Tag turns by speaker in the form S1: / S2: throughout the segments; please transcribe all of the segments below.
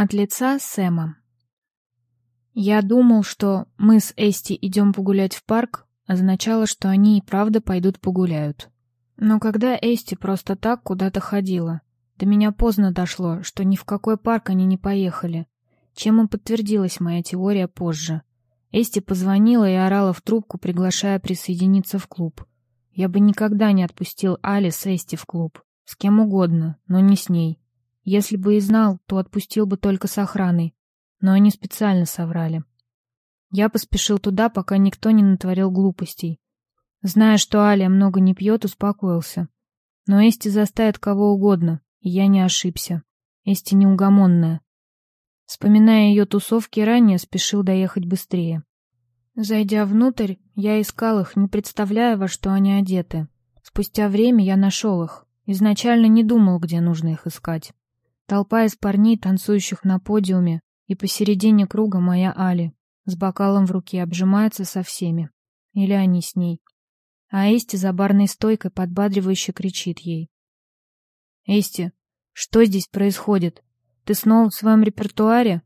S1: От лица Сэма. Я думал, что мы с Эсти идем погулять в парк, означало, что они и правда пойдут погуляют. Но когда Эсти просто так куда-то ходила, до меня поздно дошло, что ни в какой парк они не поехали, чем и подтвердилась моя теория позже. Эсти позвонила и орала в трубку, приглашая присоединиться в клуб. Я бы никогда не отпустил Али с Эсти в клуб. С кем угодно, но не с ней. Если бы и знал, то отпустил бы только с охраной. Но они специально соврали. Я поспешил туда, пока никто не натворил глупостей. Зная, что Аля много не пьет, успокоился. Но Эсти заставит кого угодно, и я не ошибся. Эсти неугомонная. Вспоминая ее тусовки ранее, спешил доехать быстрее. Зайдя внутрь, я искал их, не представляя, во что они одеты. Спустя время я нашел их. Изначально не думал, где нужно их искать. Толпа из парней, танцующих на подиуме, и посередине круга моя Али, с бокалом в руке, обжимается со всеми. Или они с ней. А Эсти за барной стойкой подбадривающе кричит ей. «Эсти, что здесь происходит? Ты снова в своем репертуаре?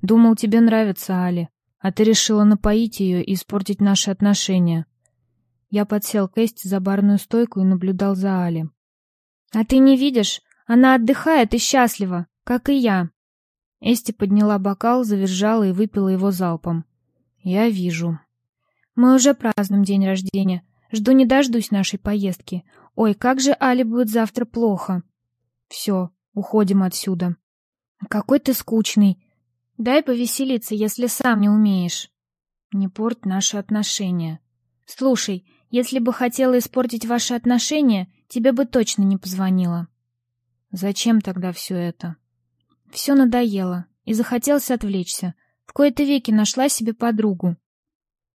S1: Думал, тебе нравится Али, а ты решила напоить ее и испортить наши отношения». Я подсел к Эсти за барную стойку и наблюдал за Али. «А ты не видишь? Она отдыхает и счастлива, как и я. Эсти подняла бокал, завизжала и выпила его залпом. Я вижу. Мы уже празднуем день рождения. Жду не дождусь нашей поездки. Ой, как же Али будет завтра плохо. Все, уходим отсюда. Какой ты скучный. Дай повеселиться, если сам не умеешь. Не порт наши отношения. Слушай, если бы хотела испортить ваши отношения, тебе бы точно не позвонила. Зачем тогда все это? Все надоело, и захотелось отвлечься. В кои-то веки нашла себе подругу.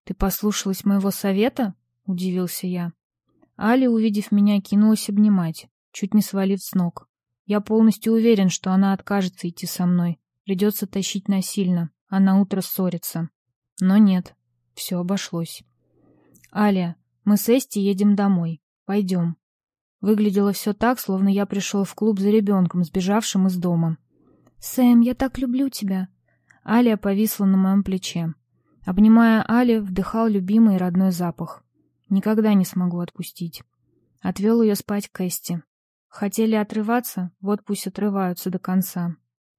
S1: Ты послушалась моего совета? Удивился я. Али, увидев меня, кинулась обнимать, чуть не свалив с ног. Я полностью уверен, что она откажется идти со мной. Придется тащить насильно, а на утро ссориться. Но нет, все обошлось. Аля, мы с Эсти едем домой. Пойдем. Выглядело все так, словно я пришел в клуб за ребенком, сбежавшим из дома. «Сэм, я так люблю тебя!» Алия повисла на моем плече. Обнимая Али, вдыхал любимый родной запах. Никогда не смогу отпустить. Отвел ее спать к Эсти. Хотели отрываться, вот пусть отрываются до конца.